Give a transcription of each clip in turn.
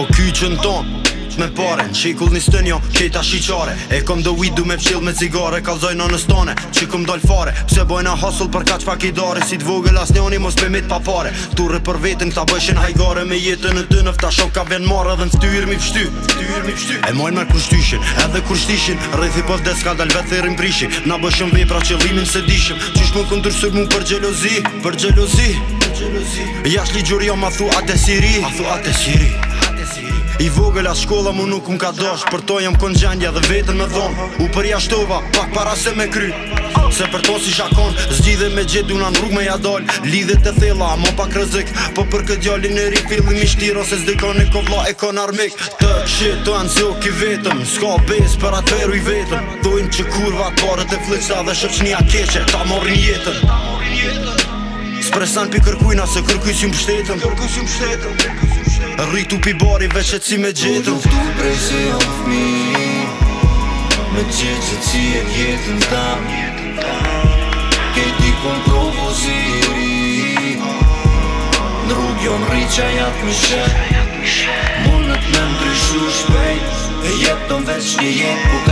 Po kyqën ton Me pare, në shikull një stën jo, kejta shiqare E kom dhe weed du me pqill me cigare Kalzoj në në stone, që kom doll fare Pse bojnë a hustle për kaq pak i dare Si t'vogel as njoni mos pe mit pa pare Ture për vetën këta bëshin hajgare Me jetën në të nëfta shok ka ven marrë Edhe në ftyr mi pështy E mojnë me kushtyshin, edhe kushtishin Rëthi pëf dhe s'ka dal vetë thirin prishin Na bëshin vej pra që limin se dishim Qysh më këndur sër mu për gjelozi Për gjelozi, për gjelozi. Jash gjuri jo ma thu atë siri, a thu atë siri. I vogël as shkolla mu nuk m'ka dosh Për to jam kon gjendja dhe vetën me dhon U përja shtova, pak para se me kry Se për to si shakon, zgjidhe me gjithë Duna në rrug me ja dol, lidhe të thela ma pak rëzik, po për këtë gjalli në ri Filmi mi shtir se zdikon e kovla e kon armik Të shit të anëzok i vetëm Ska bes për atëveru i vetëm Dojnë që kurva të parët e fliksa Dhe shëpqnia keqe, ta morin jetën Ta morin jetën Shpresan pi kërkujna se kërkuj si më pështetëm Kërkuj si më pështetëm Rritu pi bari veç e ci me gjetëm Po duftu prej se of mi Me gjetë që ci e kjetën ta Kejti kon provo si ri Në rrug jo më rri që jatë më shetë Mullët me më ndryshu shpejt E jetëm veç një jetë po ka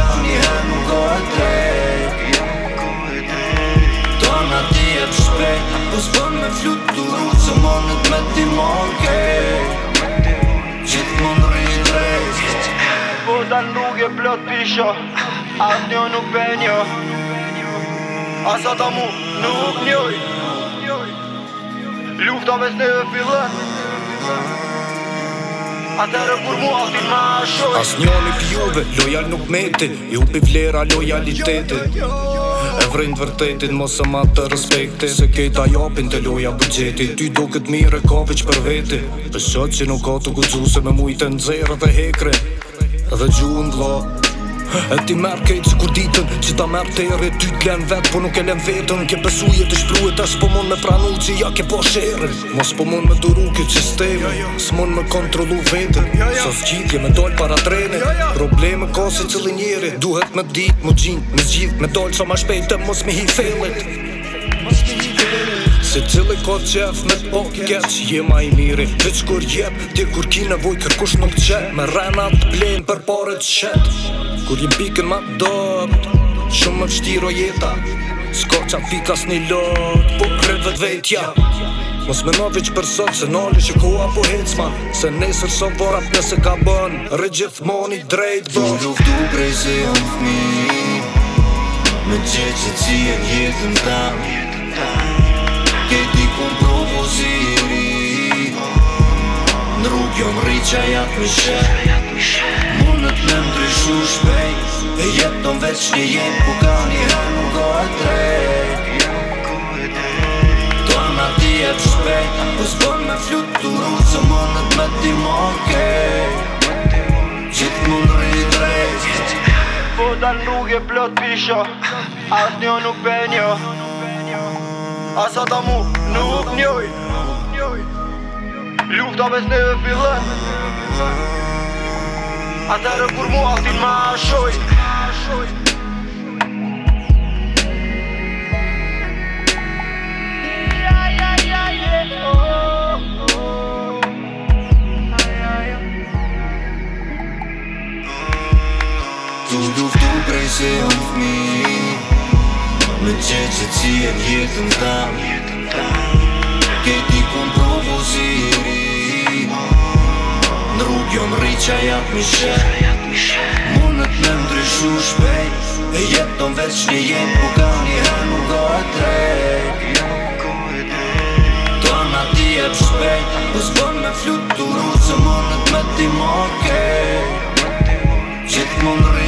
Mos bën me flutu Se me ti mënë ke Qitë mënë rrinë drejt Po ta nuk e plot pisho Atë njo nuk benjo Asa ta mu nuk njoj Lufta ves neve fillet Asë njëllit juve, lojal nuk metin Ju pi vlera lojalitetin vrin të vërtetit mos e ma të respekti Se kejta japin të loja budgetit Ty do këtë mire ka vëq për veti Për shot që nuk ka të guzuse me mujtë në zërë dhe hekre Dhe gjuhë vla E ti merë kejtë si kur ditën Që ta merë të ere ty të vetë Po nuk e len vetën Ke besuje të shpruet E s'po mon me pranu që ja ke po shere Mo s'po mon me duru këtë sistemi S'mon me kontrolu vetën Sa s'gjitje me dollë para trenit Probleme ka se cilin njeri Duhet me ditë, mu gjinë, me gjithë Me dollë sa ma shpejtë mos mi hi felit Se cili ka qef me të po keq Jema i mirë, veç kur jep ti kur ki nevoj kërkush nuk të Me renat të plenë për pare të qetë Kur jim pikën ma dopt Shumë më fështiro jeta Sko qa fika s'ni lot Po krevet vet vetja Mos me novi që për Se nolli që ku apo hecma Se nesër sot vorat nëse ka bën Rë gjithmoni drejt bo Du luftu prej se jam fmi Me qe që cien jetën tam Këti kom provozit kjo më rritë që janë të shë Munët me më dryshu shpej E jeton veç një jetë Ku ka një herë më ko e trejt Toa më ti e të shpej Po s'bon me flutë të mru Co munët me ti më okej Qitë më në rritë drejt Po da nuk e plot pisha Ahtë një nuk penjo Asa ta mu nuk njoj Ljohtobëzë në filozofë A darë gurbo altin mashoj Ia ja ja je o o Na ja ja O Du jetën tam që jap mi shë Munët me ndryshu shpejt E jeton veç një jetë Po ka një herë nuk ka e drejt Të anë ati e për shpejt Po s'bon me flutë se rrucë Munët me ti më okej okay. mund rrit